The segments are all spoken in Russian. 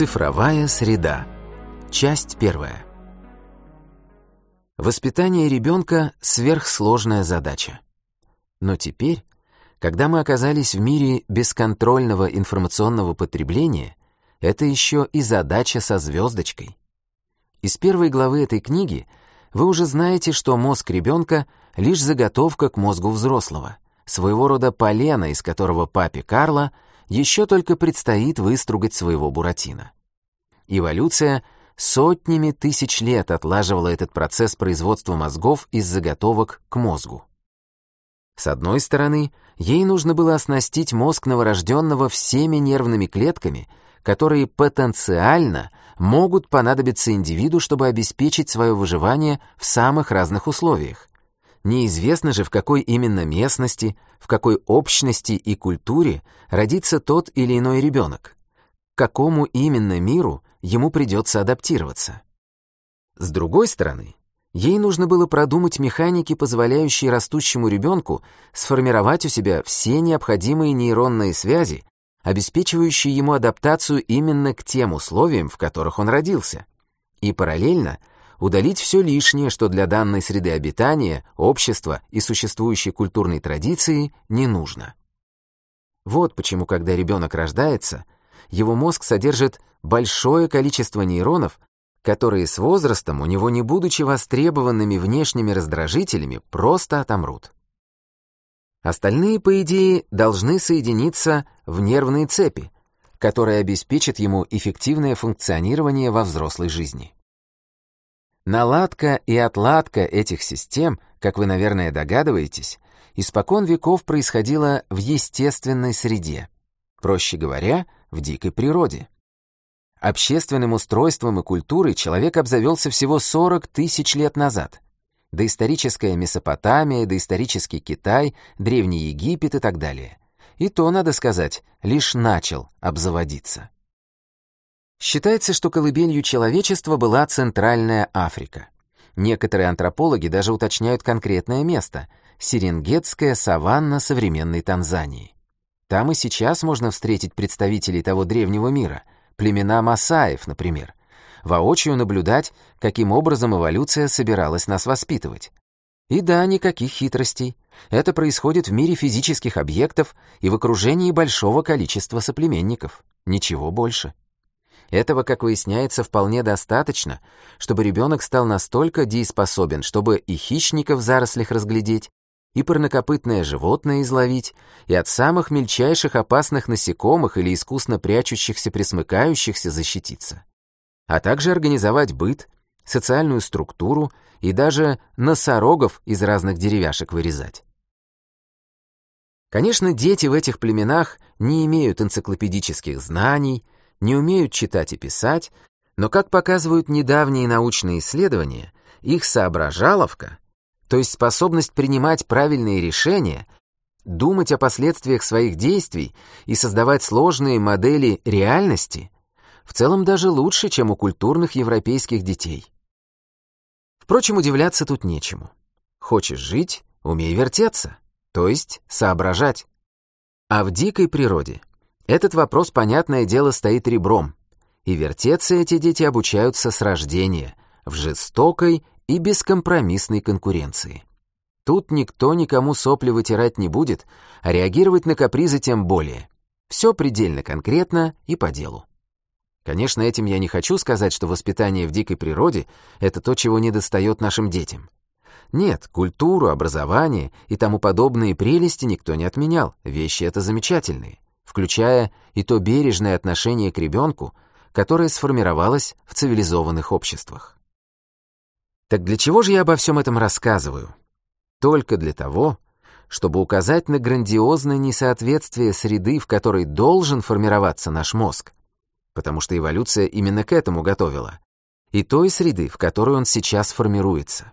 Цифровая среда. Часть первая. Воспитание ребенка — сверхсложная задача. Но теперь, когда мы оказались в мире бесконтрольного информационного потребления, это еще и задача со звездочкой. Из первой главы этой книги вы уже знаете, что мозг ребенка — лишь заготовка к мозгу взрослого, своего рода полено, из которого папе Карла еще только предстоит выстругать своего Буратино. Эволюция сотнями тысяч лет отлаживала этот процесс производства мозгов из заготовок к мозгу. С одной стороны, ей нужно было оснастить мозг новорожденного всеми нервными клетками, которые потенциально могут понадобиться индивиду, чтобы обеспечить свое выживание в самых разных условиях. Неизвестно же, в какой именно местности, в какой общности и культуре родится тот или иной ребенок, к какому именно миру ему придется адаптироваться. С другой стороны, ей нужно было продумать механики, позволяющие растущему ребенку сформировать у себя все необходимые нейронные связи, обеспечивающие ему адаптацию именно к тем условиям, в которых он родился, и параллельно удалить все лишнее, что для данной среды обитания, общества и существующей культурной традиции не нужно. Вот почему, когда ребенок рождается, его мозг содержит большое количество нейронов, которые с возрастом, у него не будучи востребованными внешними раздражителями, просто отомрут. Остальные, по идее, должны соединиться в нервные цепи, которые обеспечат ему эффективное функционирование во взрослой жизни. Наладка и отладка этих систем, как вы, наверное, догадываетесь, испокон веков происходила в естественной среде, проще говоря, в дикой природе. Общественным устройством и культурой человек обзавелся всего 40 тысяч лет назад. Доисторическая Месопотамия, доисторический Китай, Древний Египет и так далее. И то, надо сказать, лишь начал обзаводиться. Считается, что колыбелью человечества была Центральная Африка. Некоторые антропологи даже уточняют конкретное место — Серенгетская саванна современной Танзании. Там и сейчас можно встретить представителей того древнего мира, племена масаев, например, воочию наблюдать, каким образом эволюция собиралась нас воспитывать. И да, никаких хитростей. Это происходит в мире физических объектов и в окружении большого количества соплеменников. Ничего больше. Этого, как выясняется, вполне достаточно, чтобы ребенок стал настолько дееспособен, чтобы и хищников в зарослях разглядеть, и парнокопытное животное изловить, и от самых мельчайших опасных насекомых или искусно прячущихся присмыкающихся защититься. А также организовать быт, социальную структуру и даже носорогов из разных деревяшек вырезать. Конечно, дети в этих племенах не имеют энциклопедических знаний, не умеют читать и писать, но, как показывают недавние научные исследования, их соображаловка, то есть способность принимать правильные решения, думать о последствиях своих действий и создавать сложные модели реальности, в целом даже лучше, чем у культурных европейских детей. Впрочем, удивляться тут нечему. Хочешь жить — умей вертеться, то есть соображать. А в дикой природе этот вопрос, понятное дело, стоит ребром, и вертеться эти дети обучаются с рождения, в жестокой и бескомпромиссной конкуренции. Тут никто никому сопли вытирать не будет, а реагировать на капризы тем более. Все предельно конкретно и по делу. Конечно, этим я не хочу сказать, что воспитание в дикой природе — это то, чего недостает нашим детям. Нет, культуру, образование и тому подобные прелести никто не отменял, вещи это замечательные включая и то бережное отношение к ребенку, которое сформировалось в цивилизованных обществах. Так для чего же я обо всем этом рассказываю? Только для того, чтобы указать на грандиозное несоответствие среды, в которой должен формироваться наш мозг, потому что эволюция именно к этому готовила, и той среды, в которой он сейчас формируется.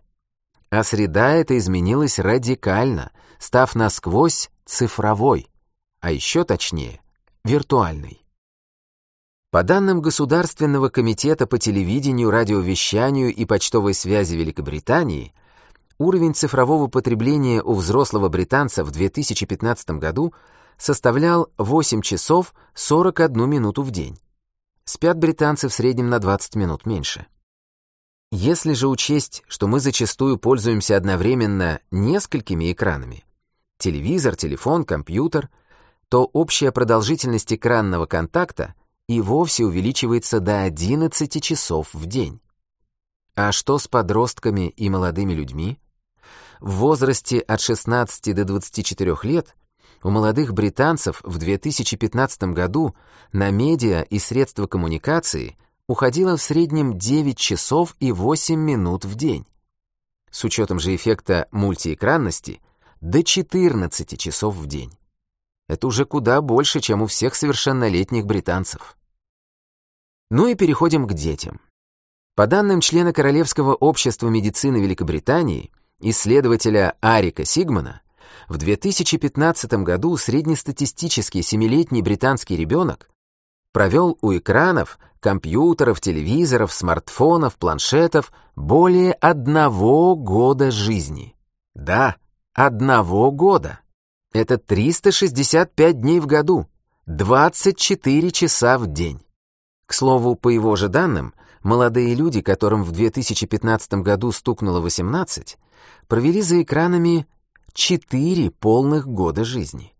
А среда эта изменилась радикально, став насквозь цифровой а еще точнее, виртуальный. По данным Государственного комитета по телевидению, радиовещанию и почтовой связи Великобритании, уровень цифрового потребления у взрослого британца в 2015 году составлял 8 часов 41 минуту в день. спят британцы в среднем на 20 минут меньше. Если же учесть, что мы зачастую пользуемся одновременно несколькими экранами, телевизор, телефон, компьютер, то общая продолжительность экранного контакта и вовсе увеличивается до 11 часов в день. А что с подростками и молодыми людьми? В возрасте от 16 до 24 лет у молодых британцев в 2015 году на медиа и средства коммуникации уходило в среднем 9 часов и 8 минут в день. С учетом же эффекта мультиэкранности до 14 часов в день. Это уже куда больше, чем у всех совершеннолетних британцев. Ну и переходим к детям. По данным члена Королевского общества медицины Великобритании, исследователя Арика Сигмана, в 2015 году среднестатистический семилетний британский ребенок провел у экранов, компьютеров, телевизоров, смартфонов, планшетов более одного года жизни. Да, одного года. Это 365 дней в году, 24 часа в день. К слову, по его же данным, молодые люди, которым в 2015 году стукнуло 18, провели за экранами 4 полных года жизни.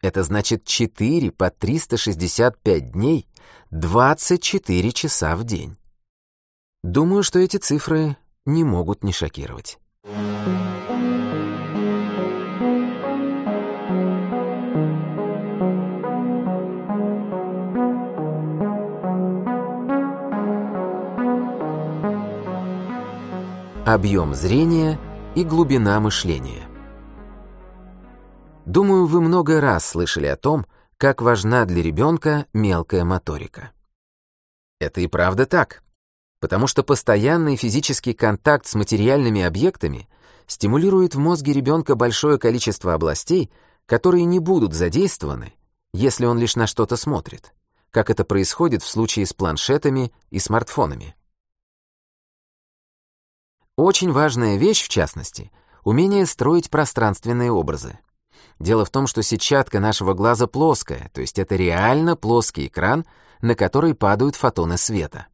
Это значит 4 по 365 дней, 24 часа в день. Думаю, что эти цифры не могут не шокировать. Объем зрения и глубина мышления. Думаю, вы много раз слышали о том, как важна для ребенка мелкая моторика. Это и правда так, потому что постоянный физический контакт с материальными объектами стимулирует в мозге ребенка большое количество областей, которые не будут задействованы, если он лишь на что-то смотрит, как это происходит в случае с планшетами и смартфонами. Очень важная вещь, в частности, умение строить пространственные образы. Дело в том, что сетчатка нашего глаза плоская, то есть это реально плоский экран, на который падают фотоны света.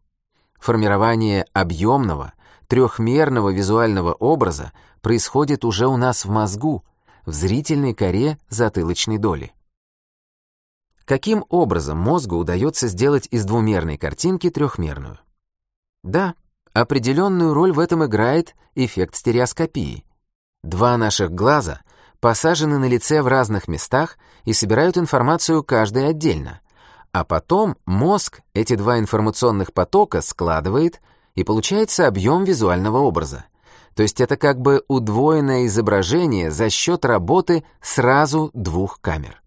Формирование объемного, трехмерного визуального образа происходит уже у нас в мозгу, в зрительной коре затылочной доли. Каким образом мозгу удается сделать из двумерной картинки трехмерную? Да, определенную роль в этом играет эффект стереоскопии. Два наших глаза — посажены на лице в разных местах и собирают информацию каждый отдельно. А потом мозг эти два информационных потока складывает, и получается объем визуального образа. То есть это как бы удвоенное изображение за счет работы сразу двух камер.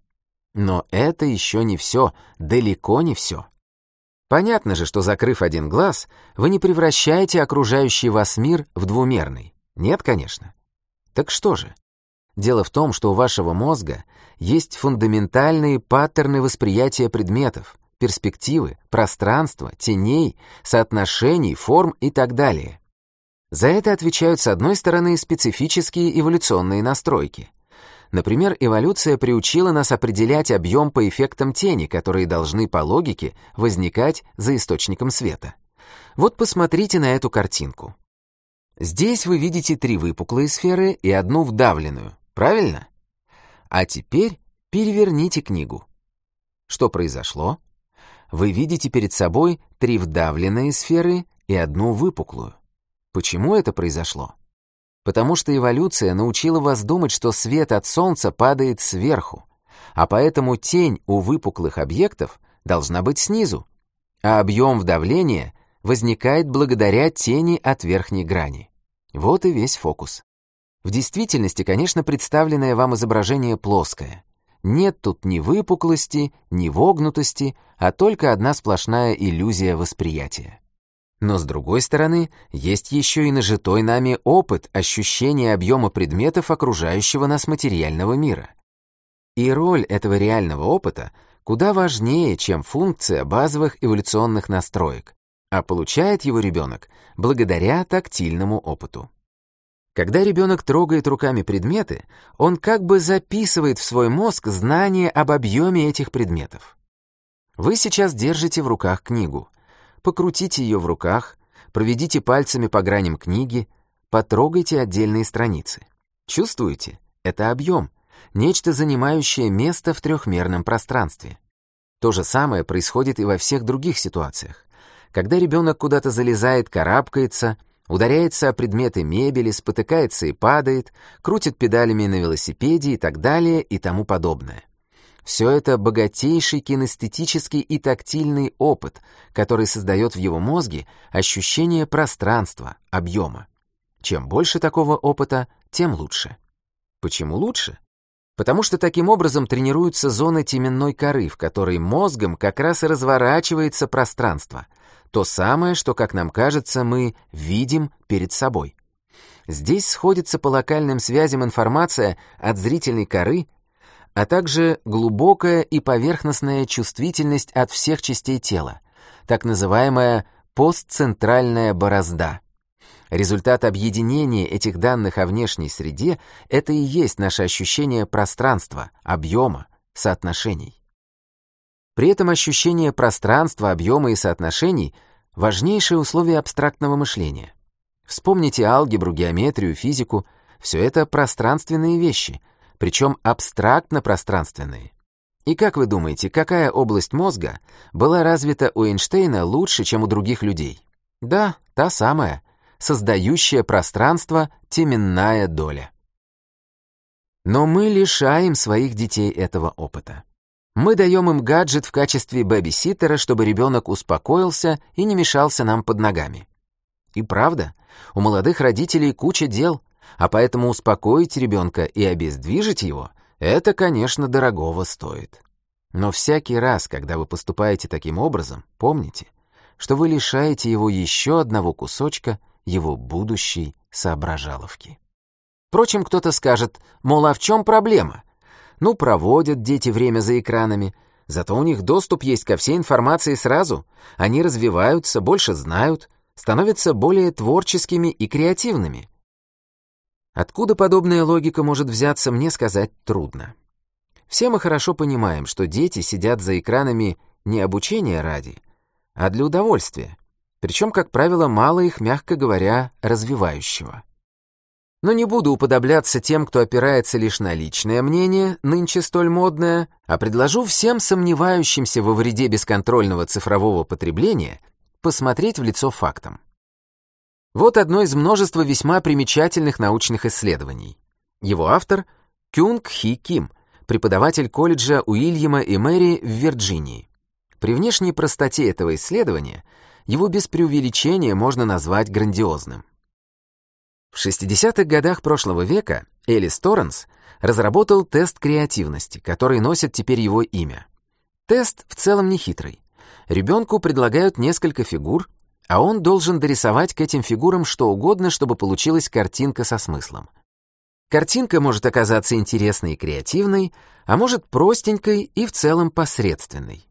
Но это еще не все, далеко не все. Понятно же, что закрыв один глаз, вы не превращаете окружающий вас мир в двумерный. Нет, конечно. Так что же? Дело в том, что у вашего мозга есть фундаментальные паттерны восприятия предметов, перспективы, пространства, теней, соотношений, форм и так далее. За это отвечают, с одной стороны, специфические эволюционные настройки. Например, эволюция приучила нас определять объем по эффектам тени, которые должны по логике возникать за источником света. Вот посмотрите на эту картинку. Здесь вы видите три выпуклые сферы и одну вдавленную. Правильно? А теперь переверните книгу. Что произошло? Вы видите перед собой три вдавленные сферы и одну выпуклую. Почему это произошло? Потому что эволюция научила вас думать, что свет от Солнца падает сверху, а поэтому тень у выпуклых объектов должна быть снизу, а объем вдавления возникает благодаря тени от верхней грани. Вот и весь фокус. В действительности, конечно, представленное вам изображение плоское. Нет тут ни выпуклости, ни вогнутости, а только одна сплошная иллюзия восприятия. Но с другой стороны, есть еще и нажитой нами опыт ощущения объема предметов окружающего нас материального мира. И роль этого реального опыта куда важнее, чем функция базовых эволюционных настроек, а получает его ребенок благодаря тактильному опыту. Когда ребенок трогает руками предметы, он как бы записывает в свой мозг знание об объеме этих предметов. Вы сейчас держите в руках книгу. Покрутите ее в руках, проведите пальцами по граням книги, потрогайте отдельные страницы. Чувствуете? Это объем, нечто занимающее место в трехмерном пространстве. То же самое происходит и во всех других ситуациях. Когда ребенок куда-то залезает, карабкается, ударяется о предметы мебели, спотыкается и падает, крутит педалями на велосипеде и так далее и тому подобное. Все это богатейший кинестетический и тактильный опыт, который создает в его мозге ощущение пространства, объема. Чем больше такого опыта, тем лучше. Почему лучше? Потому что таким образом тренируются зоны теменной коры, в которой мозгом как раз и разворачивается пространство. То самое, что, как нам кажется, мы видим перед собой. Здесь сходится по локальным связям информация от зрительной коры а также глубокая и поверхностная чувствительность от всех частей тела, так называемая постцентральная борозда. Результат объединения этих данных о внешней среде — это и есть наше ощущение пространства, объема, соотношений. При этом ощущение пространства, объема и соотношений — важнейшее условие абстрактного мышления. Вспомните алгебру, геометрию, физику — все это пространственные вещи, причем абстрактно-пространственные. И как вы думаете, какая область мозга была развита у Эйнштейна лучше, чем у других людей? Да, та самая, создающая пространство теменная доля. Но мы лишаем своих детей этого опыта. Мы даем им гаджет в качестве бэби-ситтера, чтобы ребенок успокоился и не мешался нам под ногами. И правда, у молодых родителей куча дел, а поэтому успокоить ребенка и обездвижить его — это, конечно, дорогого стоит. Но всякий раз, когда вы поступаете таким образом, помните, что вы лишаете его еще одного кусочка его будущей соображаловки. Впрочем, кто-то скажет, мол, а в чем проблема? Ну, проводят дети время за экранами, зато у них доступ есть ко всей информации сразу, они развиваются, больше знают, становятся более творческими и креативными. Откуда подобная логика может взяться, мне сказать трудно. Все мы хорошо понимаем, что дети сидят за экранами не обучения ради, а для удовольствия, причем, как правило, мало их, мягко говоря, развивающего. Но не буду уподобляться тем, кто опирается лишь на личное мнение, нынче столь модное, а предложу всем сомневающимся во вреде бесконтрольного цифрового потребления посмотреть в лицо фактам. Вот одно из множества весьма примечательных научных исследований. Его автор — Кюнг Хи Ким, преподаватель колледжа Уильяма и Мэри в Вирджинии. При внешней простоте этого исследования его без преувеличения можно назвать грандиозным. В 60-х годах прошлого века Элис Торренс разработал тест креативности, который носит теперь его имя. Тест в целом не хитрый. Ребенку предлагают несколько фигур, а он должен дорисовать к этим фигурам что угодно, чтобы получилась картинка со смыслом. Картинка может оказаться интересной и креативной, а может простенькой и в целом посредственной.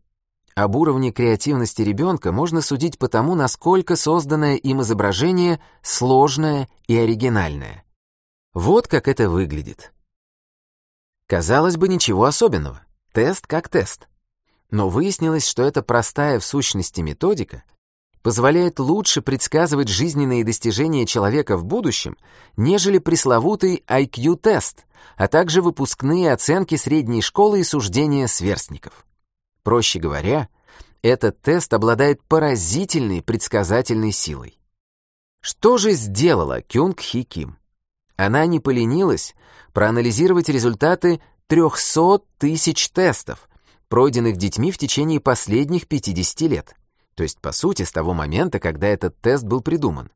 Об уровне креативности ребенка можно судить по тому, насколько созданное им изображение сложное и оригинальное. Вот как это выглядит. Казалось бы, ничего особенного. Тест как тест. Но выяснилось, что это простая в сущности методика позволяет лучше предсказывать жизненные достижения человека в будущем, нежели пресловутый IQ-тест, а также выпускные оценки средней школы и суждения сверстников. Проще говоря, этот тест обладает поразительной предсказательной силой. Что же сделала Кюнг Хи Ким? Она не поленилась проанализировать результаты 300 тысяч тестов, пройденных детьми в течение последних 50 лет то есть по сути с того момента, когда этот тест был придуман.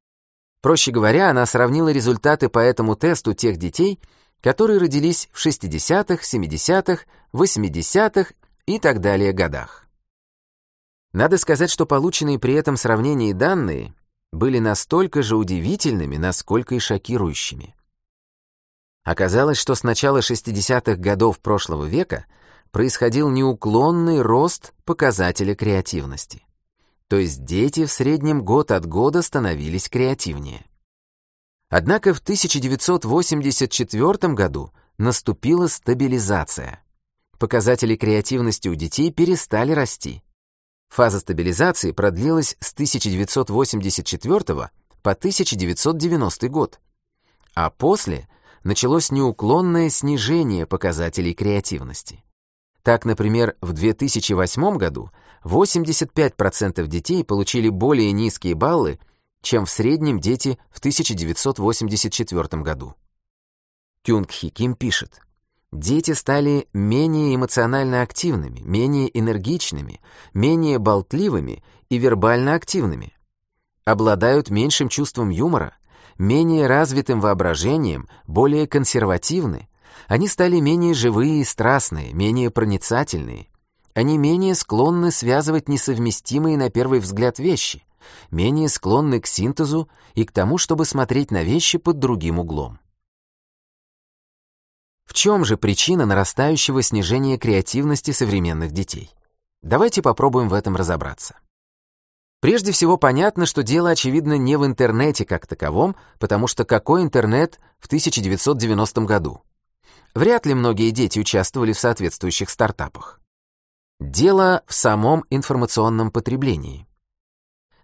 Проще говоря, она сравнила результаты по этому тесту тех детей, которые родились в 60-х, 70-х, 80-х и так далее годах. Надо сказать, что полученные при этом сравнении данные были настолько же удивительными, насколько и шокирующими. Оказалось, что с начала 60-х годов прошлого века происходил неуклонный рост показателя креативности то есть дети в среднем год от года становились креативнее. Однако в 1984 году наступила стабилизация. Показатели креативности у детей перестали расти. Фаза стабилизации продлилась с 1984 по 1990 год. А после началось неуклонное снижение показателей креативности. Так, например, в 2008 году 85% детей получили более низкие баллы, чем в среднем дети в 1984 году. Кюнг Хи Ким пишет, Дети стали менее эмоционально активными, менее энергичными, менее болтливыми и вербально активными. Обладают меньшим чувством юмора, менее развитым воображением, более консервативны. Они стали менее живые и страстные, менее проницательные. Они менее склонны связывать несовместимые на первый взгляд вещи, менее склонны к синтезу и к тому, чтобы смотреть на вещи под другим углом. В чем же причина нарастающего снижения креативности современных детей? Давайте попробуем в этом разобраться. Прежде всего понятно, что дело, очевидно, не в интернете как таковом, потому что какой интернет в 1990 году? Вряд ли многие дети участвовали в соответствующих стартапах. Дело в самом информационном потреблении.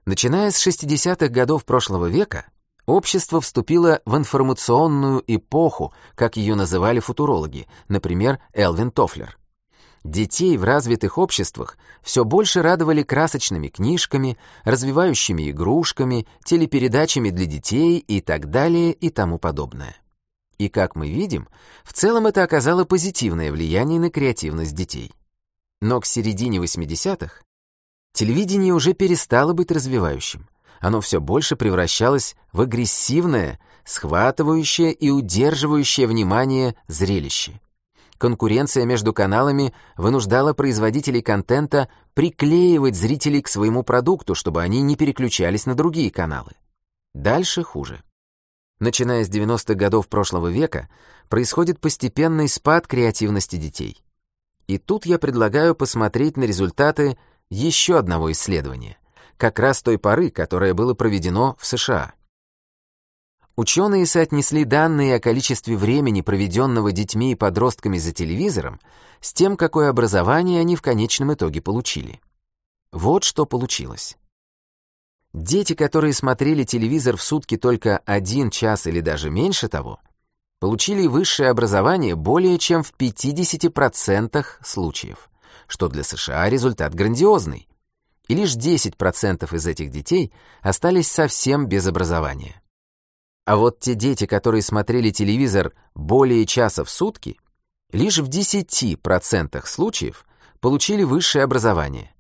Начиная с 60-х годов прошлого века, общество вступило в информационную эпоху, как ее называли футурологи, например, Элвин Тофлер. Детей в развитых обществах все больше радовали красочными книжками, развивающими игрушками, телепередачами для детей и так далее и тому подобное. И как мы видим, в целом это оказало позитивное влияние на креативность детей. Но к середине 80-х телевидение уже перестало быть развивающим. Оно все больше превращалось в агрессивное, схватывающее и удерживающее внимание зрелище. Конкуренция между каналами вынуждала производителей контента приклеивать зрителей к своему продукту, чтобы они не переключались на другие каналы. Дальше хуже. Начиная с 90-х годов прошлого века происходит постепенный спад креативности детей. И тут я предлагаю посмотреть на результаты еще одного исследования, как раз той поры, которое было проведено в США. Ученые соотнесли данные о количестве времени, проведенного детьми и подростками за телевизором, с тем, какое образование они в конечном итоге получили. Вот что получилось. Дети, которые смотрели телевизор в сутки только один час или даже меньше того, получили высшее образование более чем в 50% случаев, что для США результат грандиозный. И лишь 10% из этих детей остались совсем без образования. А вот те дети, которые смотрели телевизор более часа в сутки, лишь в 10% случаев получили высшее образование,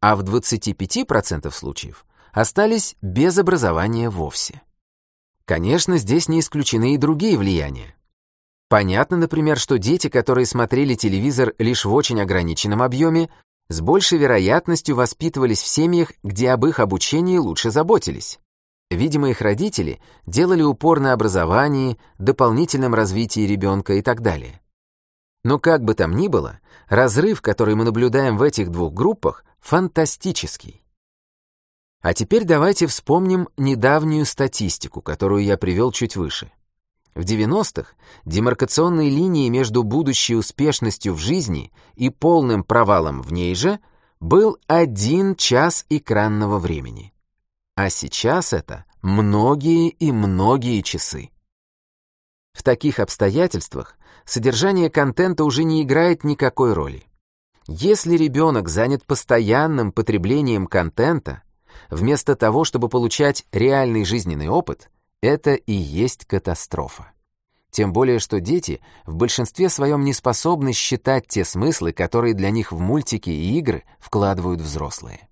а в 25% случаев остались без образования вовсе. Конечно, здесь не исключены и другие влияния. Понятно, например, что дети, которые смотрели телевизор лишь в очень ограниченном объеме, с большей вероятностью воспитывались в семьях, где об их обучении лучше заботились. Видимо, их родители делали упор на образовании, дополнительном развитии ребенка и так далее. Но как бы там ни было, разрыв, который мы наблюдаем в этих двух группах, фантастический. А теперь давайте вспомним недавнюю статистику, которую я привел чуть выше. В 90-х демаркационной линией между будущей успешностью в жизни и полным провалом в ней же был один час экранного времени. А сейчас это многие и многие часы. В таких обстоятельствах содержание контента уже не играет никакой роли. Если ребенок занят постоянным потреблением контента, вместо того, чтобы получать реальный жизненный опыт, это и есть катастрофа. Тем более, что дети в большинстве своем не способны считать те смыслы, которые для них в мультики и игры вкладывают взрослые.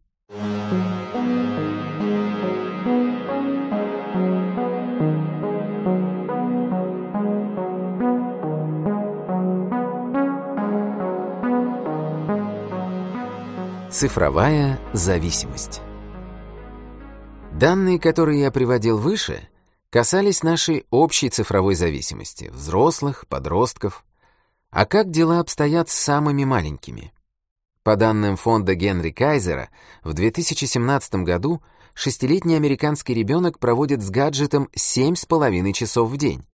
Цифровая зависимость. Данные, которые я приводил выше, касались нашей общей цифровой зависимости, взрослых, подростков. А как дела обстоят с самыми маленькими? По данным фонда Генри Кайзера, в 2017 году шестилетний американский ребенок проводит с гаджетом 7,5 часов в день.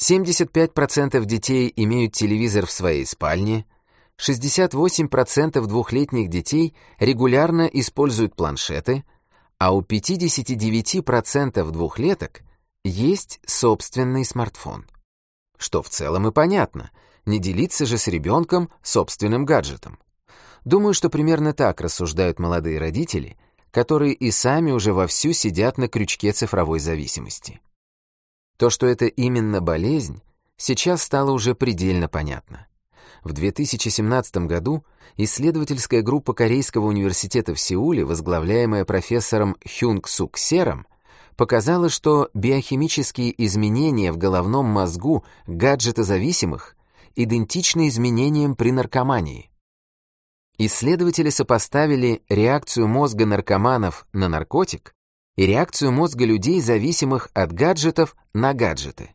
75% детей имеют телевизор в своей спальне, 68% двухлетних детей регулярно используют планшеты, а у 59% двухлеток есть собственный смартфон. Что в целом и понятно, не делиться же с ребенком собственным гаджетом. Думаю, что примерно так рассуждают молодые родители, которые и сами уже вовсю сидят на крючке цифровой зависимости. То, что это именно болезнь, сейчас стало уже предельно понятно. В 2017 году исследовательская группа Корейского университета в Сеуле, возглавляемая профессором Хюнг Сук Сером, показала, что биохимические изменения в головном мозгу гаджетозависимых идентичны изменениям при наркомании. Исследователи сопоставили реакцию мозга наркоманов на наркотик и реакцию мозга людей, зависимых от гаджетов, на гаджеты.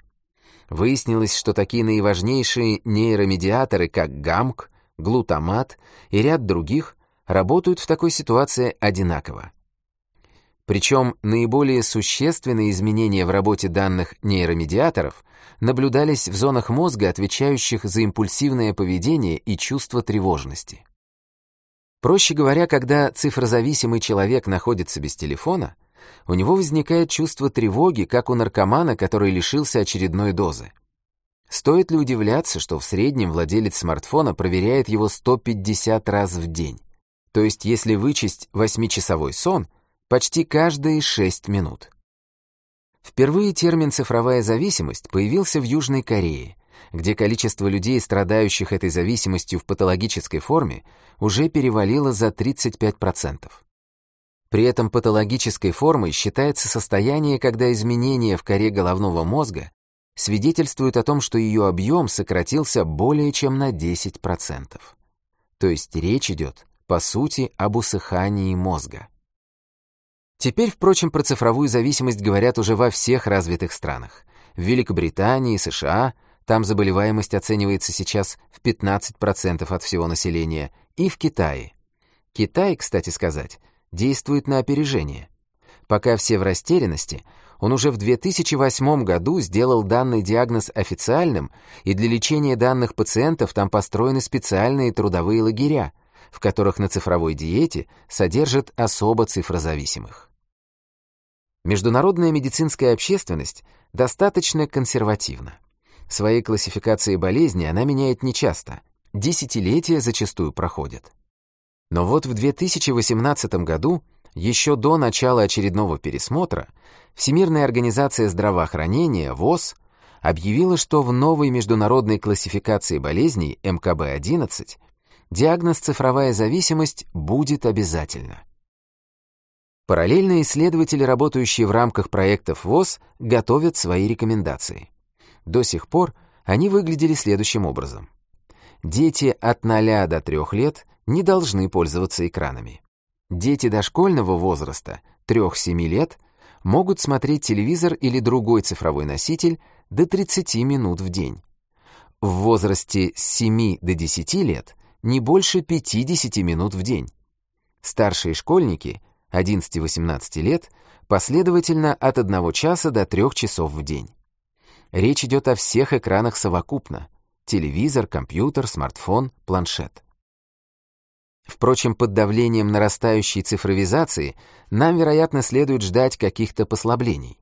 Выяснилось, что такие наиважнейшие нейромедиаторы, как ГАМК, глутамат и ряд других, работают в такой ситуации одинаково. Причем наиболее существенные изменения в работе данных нейромедиаторов наблюдались в зонах мозга, отвечающих за импульсивное поведение и чувство тревожности. Проще говоря, когда цифрозависимый человек находится без телефона, у него возникает чувство тревоги, как у наркомана, который лишился очередной дозы. Стоит ли удивляться, что в среднем владелец смартфона проверяет его 150 раз в день? То есть, если вычесть 8-часовой сон, почти каждые 6 минут. Впервые термин «цифровая зависимость» появился в Южной Корее, где количество людей, страдающих этой зависимостью в патологической форме, уже перевалило за 35%. При этом патологической формой считается состояние, когда изменения в коре головного мозга свидетельствуют о том, что ее объем сократился более чем на 10%. То есть речь идет, по сути, об усыхании мозга. Теперь, впрочем, про цифровую зависимость говорят уже во всех развитых странах. В Великобритании, США, там заболеваемость оценивается сейчас в 15% от всего населения, и в Китае. Китай, кстати сказать, действует на опережение. Пока все в растерянности, он уже в 2008 году сделал данный диагноз официальным, и для лечения данных пациентов там построены специальные трудовые лагеря, в которых на цифровой диете содержат особо цифрозависимых. Международная медицинская общественность достаточно консервативна. Своей классификации болезни она меняет нечасто, десятилетия зачастую проходят. Но вот в 2018 году, еще до начала очередного пересмотра, Всемирная организация здравоохранения, ВОЗ, объявила, что в новой международной классификации болезней МКБ-11 диагноз цифровая зависимость будет обязательно. Параллельно исследователи, работающие в рамках проектов ВОЗ, готовят свои рекомендации. До сих пор они выглядели следующим образом. Дети от 0 до 3 лет не должны пользоваться экранами. Дети дошкольного возраста, 3-7 лет, могут смотреть телевизор или другой цифровой носитель до 30 минут в день. В возрасте с 7 до 10 лет не больше 50 минут в день. Старшие школьники, 11-18 лет, последовательно от 1 часа до 3 часов в день. Речь идет о всех экранах совокупно — телевизор, компьютер, смартфон, планшет. Впрочем, под давлением нарастающей цифровизации нам, вероятно, следует ждать каких-то послаблений.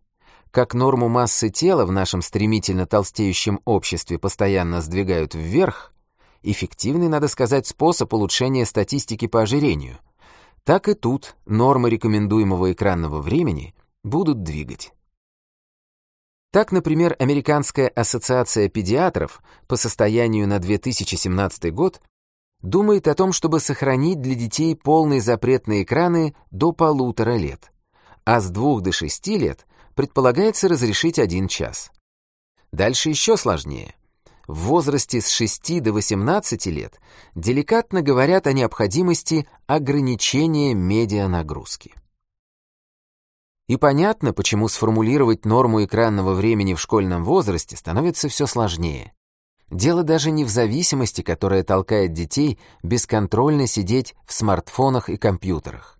Как норму массы тела в нашем стремительно толстеющем обществе постоянно сдвигают вверх, эффективный, надо сказать, способ улучшения статистики по ожирению, так и тут нормы рекомендуемого экранного времени будут двигать. Так, например, Американская ассоциация педиатров по состоянию на 2017 год думает о том, чтобы сохранить для детей полный запрет на экраны до полутора лет, а с двух до шести лет предполагается разрешить один час. Дальше еще сложнее. В возрасте с 6 до 18 лет деликатно говорят о необходимости ограничения медианагрузки. И понятно, почему сформулировать норму экранного времени в школьном возрасте становится все сложнее. Дело даже не в зависимости, которая толкает детей бесконтрольно сидеть в смартфонах и компьютерах,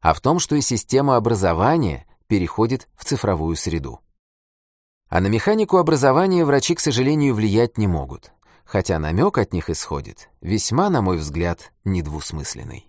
а в том, что и система образования переходит в цифровую среду. А на механику образования врачи, к сожалению, влиять не могут. хотя намек от них исходит, весьма, на мой взгляд, недвусмысленный.